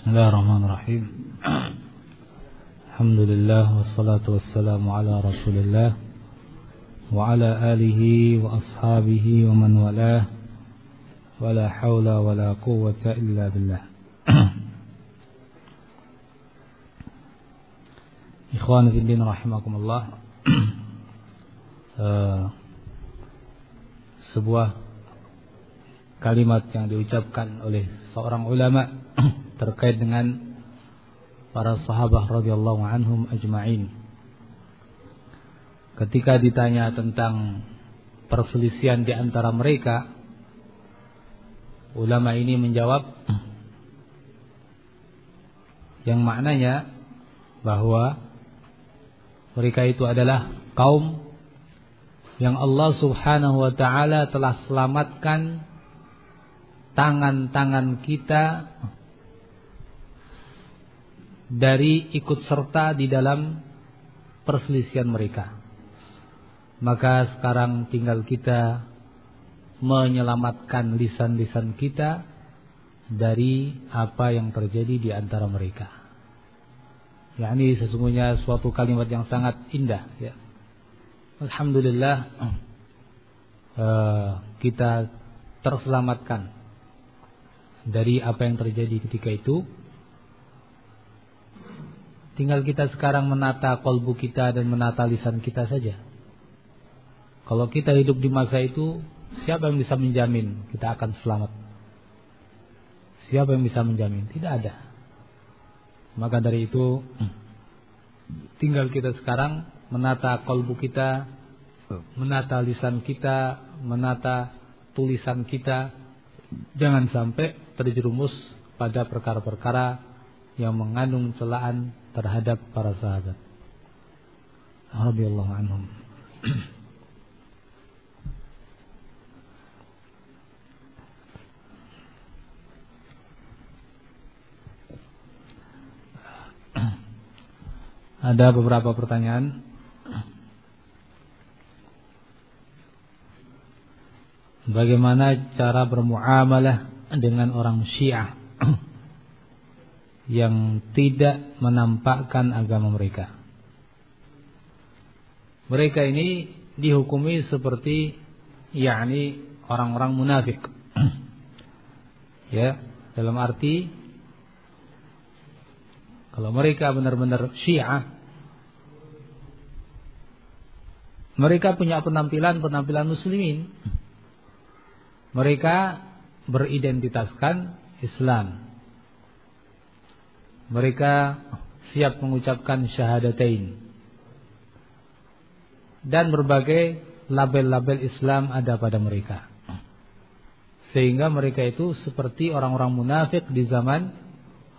بسم الله الرحمن الرحيم. الحمد لله والصلاة والسلام على رسول الله وعلى آله وأصحابه ومن والاه. ولا حول ولا قوة إلا بالله. إخوان في الدين رحمكم الله sebuah kalimat yang diucapkan oleh seorang ulama. Terkait dengan para sahabat radhiyallahu anhum ajma'in. Ketika ditanya tentang perselisihan di antara mereka, ulama ini menjawab yang maknanya bahwa mereka itu adalah kaum yang Allah Subhanahu wa taala telah selamatkan tangan-tangan kita dari ikut serta di dalam perselisihan mereka. Maka sekarang tinggal kita menyelamatkan lisan-lisan kita dari apa yang terjadi di antara mereka. Ya, ini sesungguhnya suatu kalimat yang sangat indah ya. Alhamdulillah uh, kita terselamatkan dari apa yang terjadi ketika itu. Tinggal kita sekarang menata kolbu kita dan menata lisan kita saja. Kalau kita hidup di masa itu, siapa yang bisa menjamin kita akan selamat? Siapa yang bisa menjamin? Tidak ada. Maka dari itu, tinggal kita sekarang menata kolbu kita, menata lisan kita, menata tulisan kita. Jangan sampai terjerumus pada perkara-perkara yang mengandung celaan terhadap para sahabat. Radhiyallahu anhum. Ada beberapa pertanyaan. Bagaimana cara bermuamalah dengan orang Syiah yang tidak menampakkan agama mereka. Mereka ini dihukumi seperti yakni orang-orang munafik. ya, dalam arti kalau mereka benar-benar Syiah mereka punya penampilan-penampilan muslimin. Mereka beridentitaskan Islam. Mereka siap mengucapkan syahadatain. Dan berbagai label-label Islam ada pada mereka. Sehingga mereka itu seperti orang-orang munafik di zaman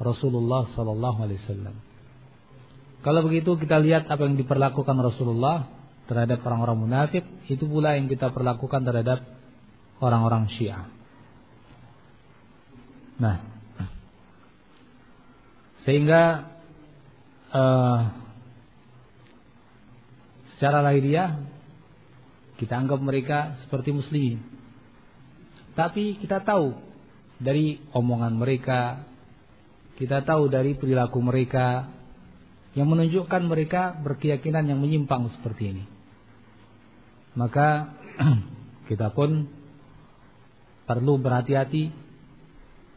Rasulullah sallallahu alaihi wasallam. Kalau begitu kita lihat apa yang diperlakukan Rasulullah terhadap orang-orang munafik, itu pula yang kita perlakukan terhadap orang-orang Syiah. Nah, sehingga uh, secara lahiriah kita anggap mereka seperti muslimin. Tapi kita tahu dari omongan mereka, kita tahu dari perilaku mereka yang menunjukkan mereka berkeyakinan yang menyimpang seperti ini. Maka kita pun perlu berhati-hati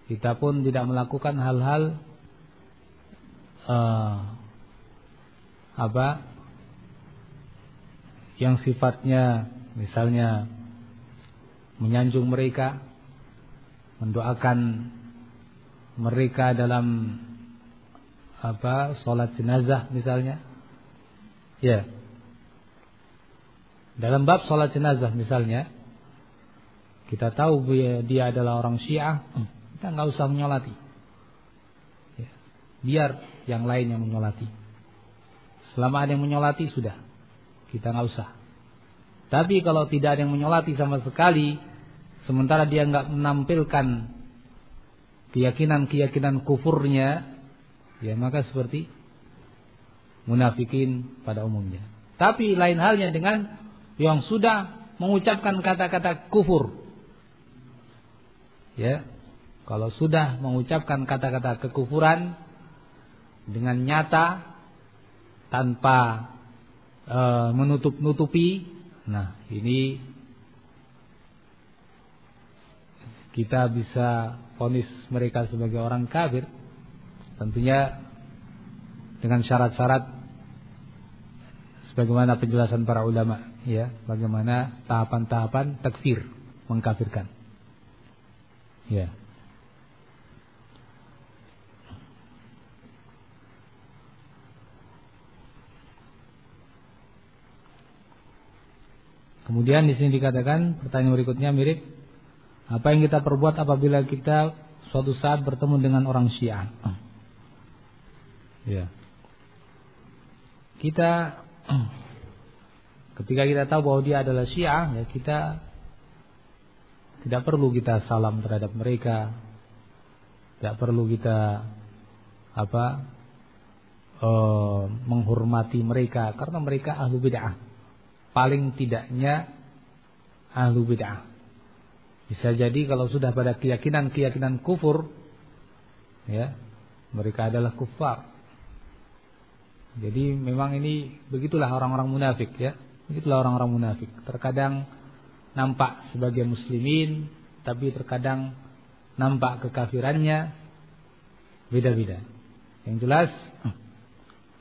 kita pun tidak melakukan hal-hal uh, apa yang sifatnya misalnya menyanjung mereka, mendoakan mereka dalam apa sholat jenazah misalnya, ya. Dalam bab sholat jenazah misalnya, kita tahu dia adalah orang Syiah, kita nggak usah menyolati. Biar yang lain yang menyolati. Selama ada yang menyolati sudah, kita nggak usah. Tapi kalau tidak ada yang menyolati sama sekali, sementara dia nggak menampilkan keyakinan-keyakinan kufurnya, ya maka seperti munafikin pada umumnya. Tapi lain halnya dengan yang sudah mengucapkan kata-kata kufur. Ya, Kalau sudah mengucapkan kata-kata kekufuran dengan nyata tanpa e, menutup-nutupi, nah ini kita bisa ponis mereka sebagai orang kafir. Tentunya dengan syarat-syarat sebagaimana penjelasan para ulama ya, bagaimana tahapan-tahapan takfir mengkafirkan. Ya. Kemudian di sini dikatakan pertanyaan berikutnya mirip apa yang kita perbuat apabila kita suatu saat bertemu dengan orang Syiah? Ya. Kita ketika kita tahu bahwa dia adalah Syiah, ya kita tidak perlu kita salam terhadap mereka. Tidak perlu kita apa? Uh, menghormati mereka karena mereka ahlu bid'ah paling tidaknya ahlu bid'ah. Bisa jadi kalau sudah pada keyakinan-keyakinan kufur, ya, mereka adalah kufar. Jadi memang ini begitulah orang-orang munafik ya. Begitulah orang-orang munafik. Terkadang nampak sebagai muslimin, tapi terkadang nampak kekafirannya beda-beda. Yang jelas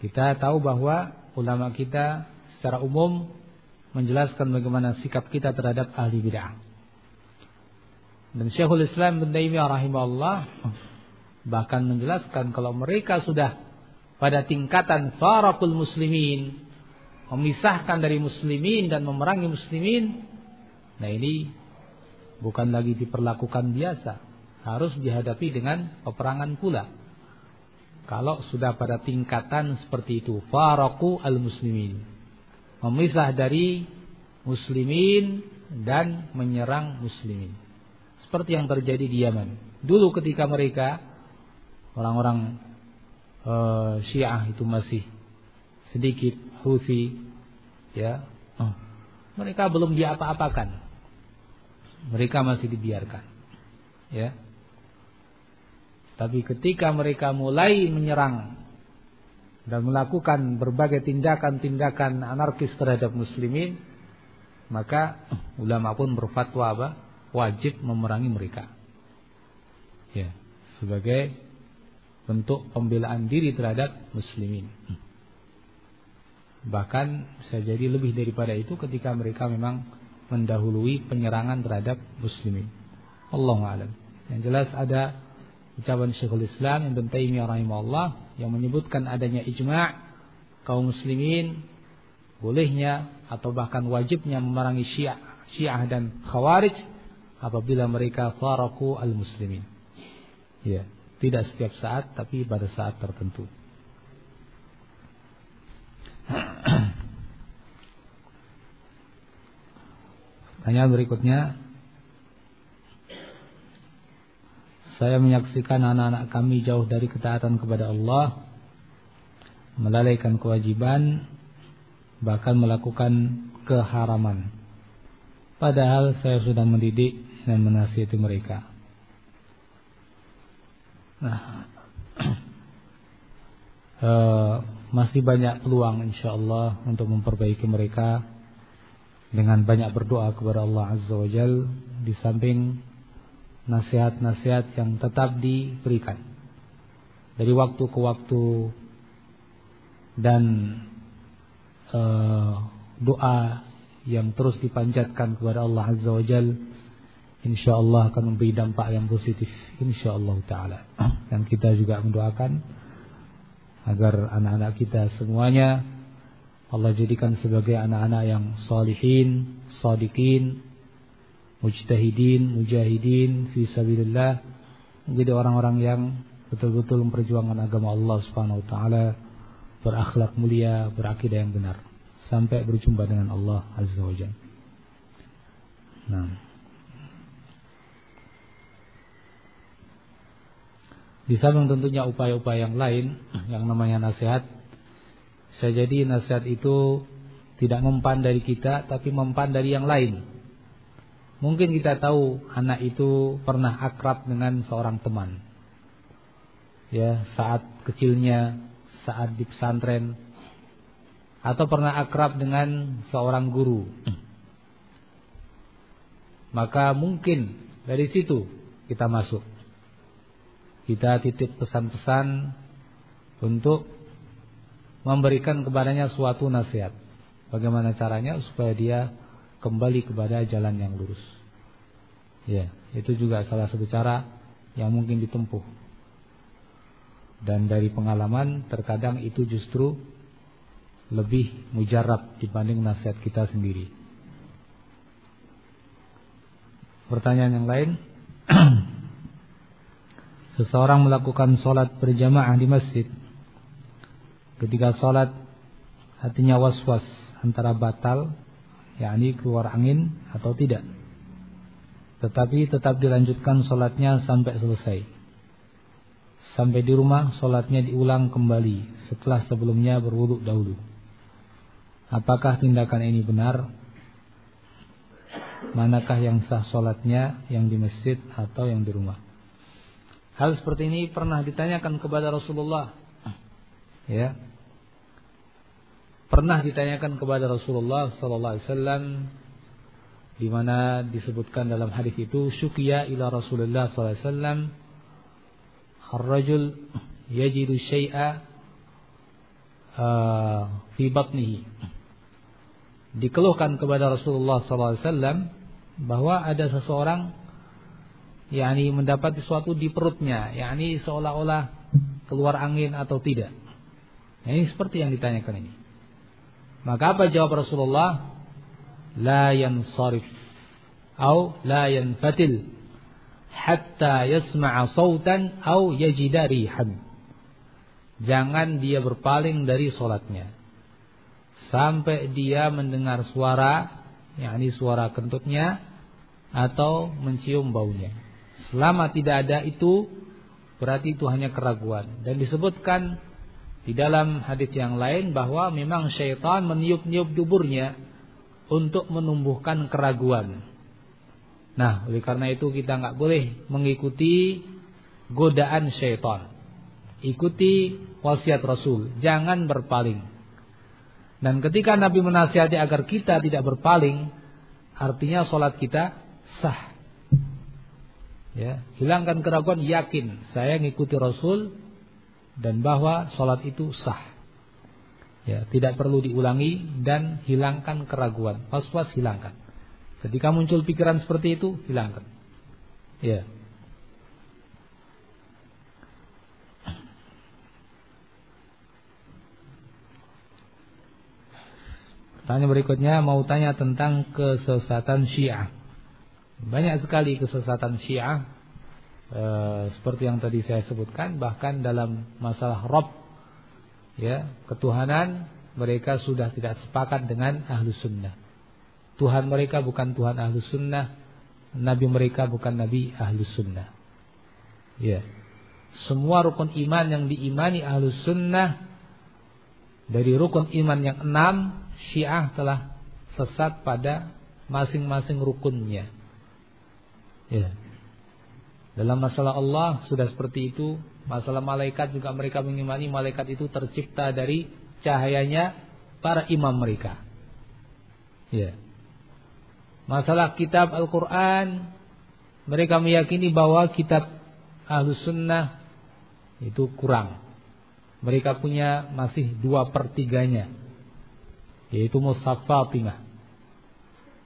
kita tahu bahwa ulama kita secara umum menjelaskan bagaimana sikap kita terhadap ahli bid'ah. Dan Syekhul Islam bin Taimiyah rahimahullah bahkan menjelaskan kalau mereka sudah pada tingkatan farakul muslimin memisahkan dari muslimin dan memerangi muslimin nah ini bukan lagi diperlakukan biasa harus dihadapi dengan peperangan pula kalau sudah pada tingkatan seperti itu faraku al muslimin memisah dari muslimin dan menyerang muslimin. Seperti yang terjadi di Yaman. Dulu ketika mereka orang-orang e, Syiah itu masih sedikit Houthi ya. Oh, mereka belum diapa-apakan. Mereka masih dibiarkan. Ya. Tapi ketika mereka mulai menyerang dan melakukan berbagai tindakan-tindakan anarkis terhadap muslimin, maka ulama pun berfatwa apa? Wajib memerangi mereka. Ya, sebagai bentuk pembelaan diri terhadap muslimin. Bahkan bisa jadi lebih daripada itu ketika mereka memang mendahului penyerangan terhadap muslimin. Allah alam. Yang jelas ada ucapan Syekhul Islam Ibn Taimiyah rahimahullah yang menyebutkan adanya ijma' kaum muslimin bolehnya atau bahkan wajibnya memerangi Syiah, Syiah dan Khawarij apabila mereka faraku al-muslimin. Ya, tidak setiap saat tapi pada saat tertentu. Tanya berikutnya, Saya menyaksikan anak-anak kami jauh dari ketaatan kepada Allah, melalaikan kewajiban, bahkan melakukan keharaman. Padahal saya sudah mendidik dan menasihati mereka. Nah, uh, masih banyak peluang insya Allah untuk memperbaiki mereka dengan banyak berdoa kepada Allah Azza wa Jal di samping nasihat-nasihat yang tetap diberikan. Dari waktu ke waktu dan uh, doa yang terus dipanjatkan kepada Allah Azza wa Jal insyaallah akan memberi dampak yang positif insyaallah taala. Dan kita juga mendoakan agar anak-anak kita semuanya Allah jadikan sebagai anak-anak yang salihin, sadiqin, mujtahidin, mujahidin fi sabilillah menjadi orang-orang yang betul-betul memperjuangkan agama Allah Subhanahu wa taala, berakhlak mulia, berakidah yang benar sampai berjumpa dengan Allah Azza wa Jalla. Nah. Di samping tentunya upaya-upaya yang lain yang namanya nasihat bisa jadi nasihat itu tidak mempan dari kita tapi mempan dari yang lain Mungkin kita tahu anak itu pernah akrab dengan seorang teman. Ya, saat kecilnya, saat di pesantren atau pernah akrab dengan seorang guru. Maka mungkin dari situ kita masuk. Kita titip pesan-pesan untuk memberikan kepadanya suatu nasihat. Bagaimana caranya supaya dia kembali kepada jalan yang lurus. Ya, itu juga salah satu cara yang mungkin ditempuh. Dan dari pengalaman terkadang itu justru lebih mujarab dibanding nasihat kita sendiri. Pertanyaan yang lain. Seseorang melakukan sholat berjamaah di masjid. Ketika sholat hatinya was-was antara batal yakni keluar angin atau tidak. Tetapi tetap dilanjutkan sholatnya sampai selesai. Sampai di rumah sholatnya diulang kembali setelah sebelumnya berwuduk dahulu. Apakah tindakan ini benar? Manakah yang sah sholatnya yang di masjid atau yang di rumah? Hal seperti ini pernah ditanyakan kepada Rasulullah. Ya, pernah ditanyakan kepada Rasulullah sallallahu alaihi wasallam di mana disebutkan dalam hadis itu syukiya ila Rasulullah sallallahu alaihi wasallam ar-rajul yajidu syai'a uh, fi batnihi dikeluhkan kepada Rasulullah sallallahu alaihi wasallam bahwa ada seseorang yakni mendapat sesuatu di perutnya yakni seolah-olah keluar angin atau tidak. Nah, ini seperti yang ditanyakan ini. Maka apa jawab Rasulullah? La yansarif atau la yanfatil hatta yasma'a sautan atau yajida rihan. Jangan dia berpaling dari solatnya sampai dia mendengar suara, yakni suara kentutnya atau mencium baunya. Selama tidak ada itu berarti itu hanya keraguan dan disebutkan di dalam hadis yang lain bahwa memang syaitan meniup-niup duburnya untuk menumbuhkan keraguan. Nah, oleh karena itu kita nggak boleh mengikuti godaan syaitan. Ikuti wasiat Rasul, jangan berpaling. Dan ketika Nabi menasihati agar kita tidak berpaling, artinya sholat kita sah. Ya, hilangkan keraguan, yakin saya mengikuti Rasul, dan bahwa sholat itu sah. Ya, tidak perlu diulangi dan hilangkan keraguan. Was-was hilangkan. Ketika muncul pikiran seperti itu, hilangkan. Ya. Tanya berikutnya mau tanya tentang kesesatan Syiah. Banyak sekali kesesatan Syiah e, seperti yang tadi saya sebutkan bahkan dalam masalah rob ya ketuhanan mereka sudah tidak sepakat dengan ahlu sunnah. Tuhan mereka bukan Tuhan ahlu sunnah Nabi mereka bukan Nabi ahlu sunnah. Ya. Semua rukun iman yang diimani ahlu sunnah dari rukun iman yang enam Syiah telah sesat pada masing-masing rukunnya. Ya dalam masalah Allah sudah seperti itu. Masalah malaikat juga mereka mengimani malaikat itu tercipta dari cahayanya para imam mereka. Ya. Masalah kitab Al-Quran Mereka meyakini bahwa kitab Ahlus Sunnah Itu kurang Mereka punya masih dua pertiganya Yaitu Mushaf Fatimah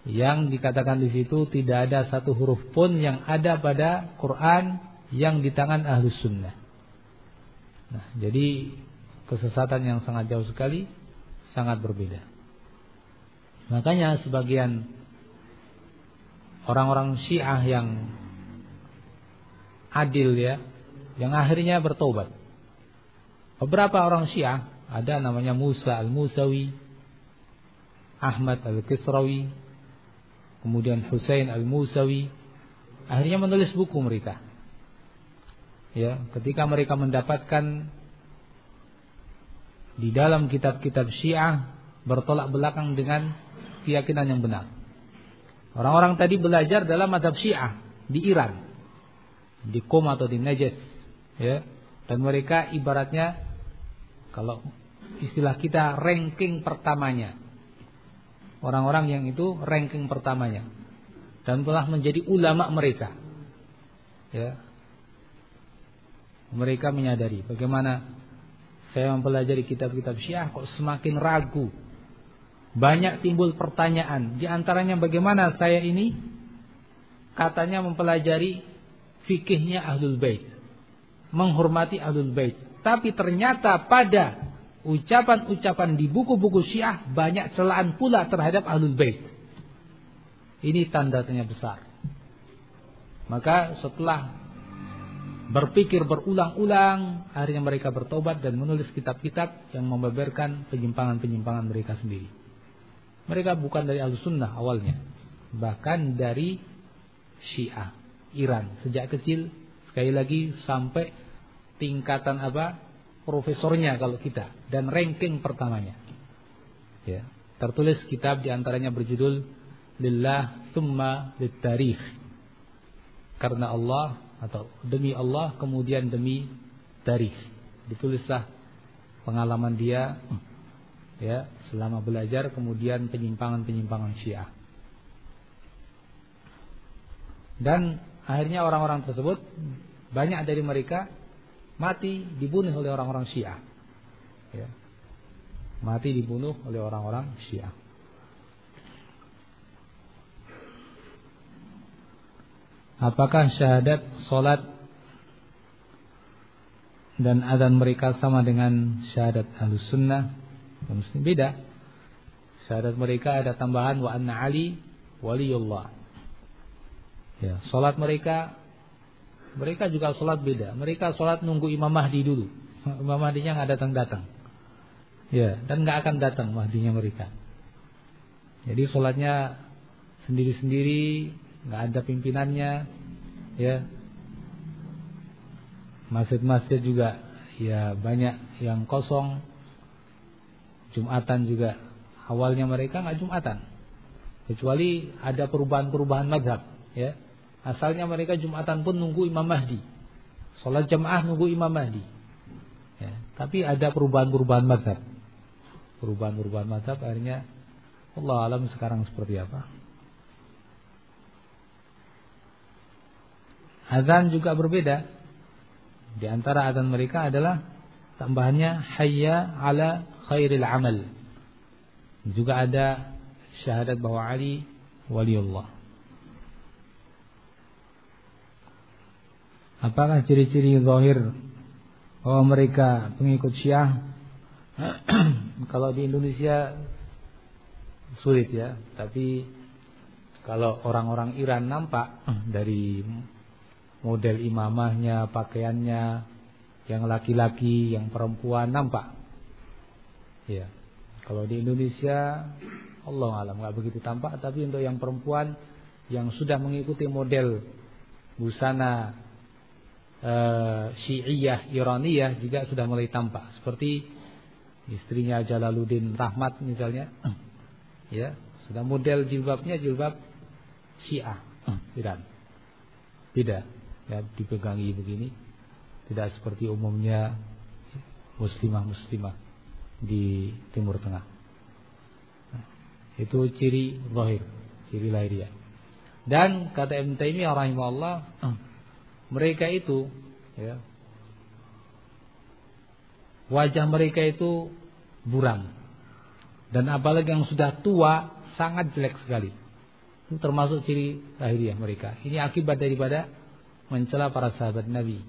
yang dikatakan di situ tidak ada satu huruf pun yang ada pada Quran yang di tangan ahlus sunnah. Nah, jadi kesesatan yang sangat jauh sekali, sangat berbeda. Makanya sebagian orang-orang Syiah yang adil ya, yang akhirnya bertobat. Beberapa orang Syiah ada namanya Musa al-Musawi, Ahmad al-Kisrawi, kemudian Husain Al-Musawi akhirnya menulis buku mereka. Ya, ketika mereka mendapatkan di dalam kitab-kitab Syiah bertolak belakang dengan keyakinan yang benar. Orang-orang tadi belajar dalam madhab Syiah di Iran, di Qom atau di Najd, ya. Dan mereka ibaratnya kalau istilah kita ranking pertamanya. Orang-orang yang itu ranking pertamanya dan telah menjadi ulama mereka. Ya. Mereka menyadari bagaimana saya mempelajari kitab-kitab Syiah kok semakin ragu. Banyak timbul pertanyaan, di antaranya bagaimana saya ini katanya mempelajari fikihnya Ahlul Bait, menghormati Ahlul Bait, tapi ternyata pada ucapan-ucapan di buku-buku Syiah banyak celaan pula terhadap Ahlul Bait. Ini tanda tanya besar. Maka setelah berpikir berulang-ulang, akhirnya mereka bertobat dan menulis kitab-kitab yang membeberkan penyimpangan-penyimpangan mereka sendiri. Mereka bukan dari Al-Sunnah awalnya, bahkan dari Syiah, Iran. Sejak kecil, sekali lagi sampai tingkatan apa? Profesornya kalau kita dan ranking pertamanya. Ya, tertulis kitab di antaranya berjudul Lillah Thumma Littarikh. Karena Allah atau demi Allah kemudian demi tarikh ditulislah pengalaman dia ya selama belajar kemudian penyimpangan-penyimpangan Syiah dan akhirnya orang-orang tersebut banyak dari mereka mati dibunuh oleh orang-orang Syiah ya. mati dibunuh oleh orang-orang Syiah Apakah syahadat solat dan adzan mereka sama dengan syahadat ahlus sunnah? Muslim beda. Syahadat mereka ada tambahan wa anna Ali waliullah. Ya, solat mereka mereka juga solat beda. Mereka solat nunggu Imam Mahdi dulu. Imam Mahdinya nggak datang datang. Ya, dan nggak akan datang Mahdinya mereka. Jadi solatnya sendiri-sendiri nggak ada pimpinannya ya masjid-masjid juga ya banyak yang kosong Jumatan juga awalnya mereka nggak Jumatan kecuali ada perubahan-perubahan madhab ya asalnya mereka Jumatan pun nunggu Imam Mahdi sholat jamaah nunggu Imam Mahdi ya, tapi ada perubahan-perubahan madhab perubahan-perubahan madhab akhirnya Allah alam sekarang seperti apa Azan juga berbeda. Di antara azan mereka adalah tambahannya hayya ala khairil amal. Juga ada syahadat bahwa Ali waliullah. Apakah ciri-ciri zahir bahwa mereka pengikut Syiah? kalau di Indonesia sulit ya, tapi kalau orang-orang Iran nampak dari model imamahnya, pakaiannya, yang laki-laki, yang perempuan nampak. Ya. Kalau di Indonesia Allah alam nggak begitu tampak, tapi untuk yang perempuan yang sudah mengikuti model busana e, Syiiyah Iraniyah juga sudah mulai tampak seperti istrinya Jalaluddin Rahmat misalnya. Ya, sudah model jilbabnya jilbab Syiah Iran. Tidak ya dipegangi begini tidak seperti umumnya muslimah-muslimah di Timur Tengah. Itu ciri lahir, ciri lahiriah. Dan kata Ibn Taimiyah rahimahullah, mereka itu ya, wajah mereka itu buram. Dan apalagi yang sudah tua sangat jelek sekali. Itu termasuk ciri lahiriah mereka. Ini akibat daripada mencela para sahabat Nabi.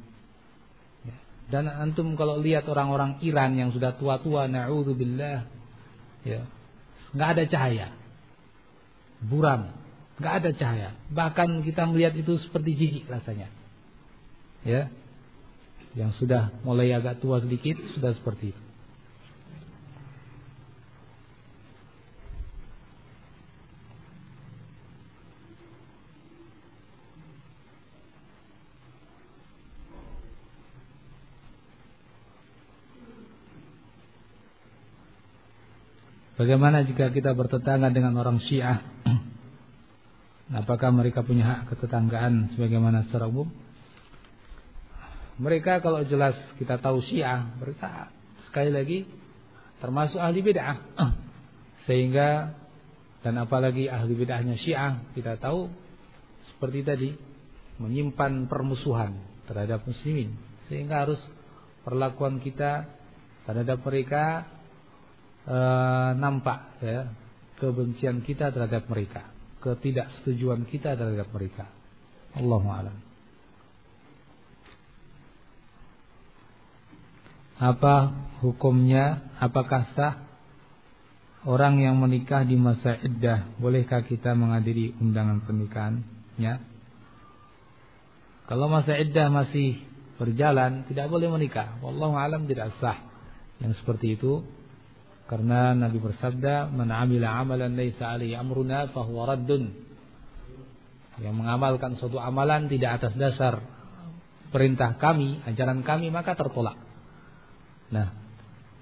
Ya. Dan antum kalau lihat orang-orang Iran yang sudah tua-tua, naudzubillah, ya, nggak ada cahaya, buram, nggak ada cahaya. Bahkan kita melihat itu seperti jijik rasanya, ya, yang sudah mulai agak tua sedikit sudah seperti itu. Bagaimana jika kita bertetangga dengan orang Syiah? Apakah mereka punya hak ketetanggaan sebagaimana secara umum? Mereka kalau jelas kita tahu Syiah, mereka sekali lagi termasuk ahli bid'ah. Sehingga dan apalagi ahli bid'ahnya Syiah, kita tahu seperti tadi menyimpan permusuhan terhadap muslimin. Sehingga harus perlakuan kita terhadap mereka e, nampak ya kebencian kita terhadap mereka ketidaksetujuan kita terhadap mereka. Allahu a'lam. Apa hukumnya? Apakah sah orang yang menikah di masa iddah? Bolehkah kita menghadiri undangan pernikahannya? Kalau masa iddah masih berjalan, tidak boleh menikah. Wallahu a'lam tidak sah. Yang seperti itu karena Nabi bersabda, "Man 'amila 'amalan laisa 'alaihi amruna fahuwa raddun." Yang mengamalkan suatu amalan tidak atas dasar perintah kami, ajaran kami maka tertolak. Nah,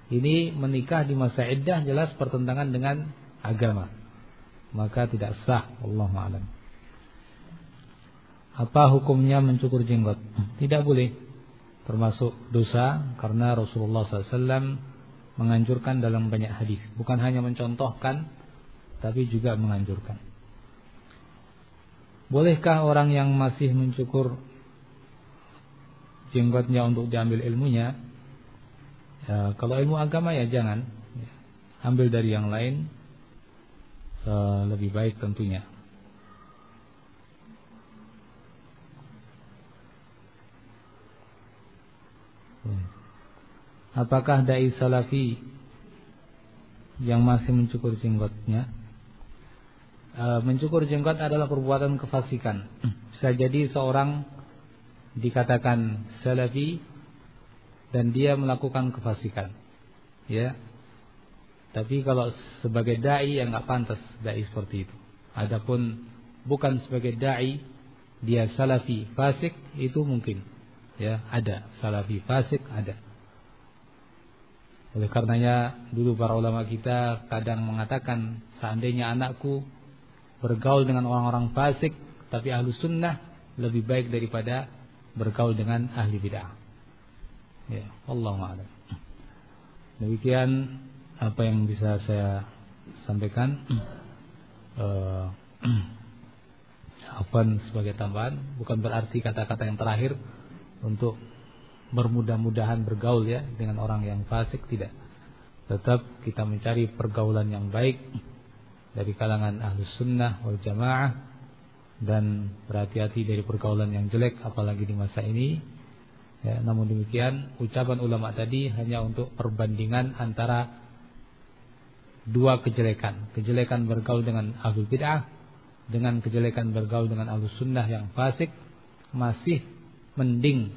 ini menikah di masa iddah jelas pertentangan dengan agama. Maka tidak sah, Allah a'lam. Apa hukumnya mencukur jenggot? Tidak boleh. Termasuk dosa karena Rasulullah SAW menganjurkan dalam banyak hadis, bukan hanya mencontohkan tapi juga menganjurkan. Bolehkah orang yang masih mencukur jenggotnya untuk diambil ilmunya? Ya, kalau ilmu agama ya jangan. Ambil dari yang lain uh, lebih baik tentunya. Hmm. Apakah dai salafi yang masih mencukur jenggotnya? E, mencukur jenggot adalah perbuatan kefasikan. Bisa jadi seorang dikatakan salafi dan dia melakukan kefasikan. Ya. Tapi kalau sebagai dai yang nggak pantas dai seperti itu. Adapun bukan sebagai dai dia salafi fasik itu mungkin. Ya, ada salafi fasik ada. Oleh karenanya dulu para ulama kita kadang mengatakan seandainya anakku bergaul dengan orang-orang fasik tapi ahlu sunnah lebih baik daripada bergaul dengan ahli bid'ah. Ya, Allah a'lam. Demikian apa yang bisa saya sampaikan. Uh, sebagai tambahan bukan berarti kata-kata yang terakhir untuk bermudah-mudahan bergaul ya dengan orang yang fasik tidak. Tetap kita mencari pergaulan yang baik dari kalangan ahlus sunnah wal jamaah dan berhati-hati dari pergaulan yang jelek apalagi di masa ini. Ya, namun demikian ucapan ulama tadi hanya untuk perbandingan antara dua kejelekan. Kejelekan bergaul dengan ahlul bid'ah dengan kejelekan bergaul dengan ahlus sunnah yang fasik masih mending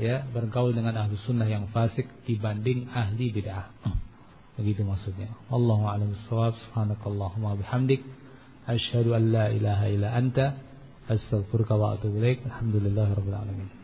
ya bergaul dengan ahli sunnah yang fasik dibanding ahli bid'ah. Begitu maksudnya. Allahu a'lam bishawab. Subhanakallahumma bihamdik asyhadu an la ilaha illa anta astaghfiruka wa atubu ilaik. Alhamdulillahirabbil alamin.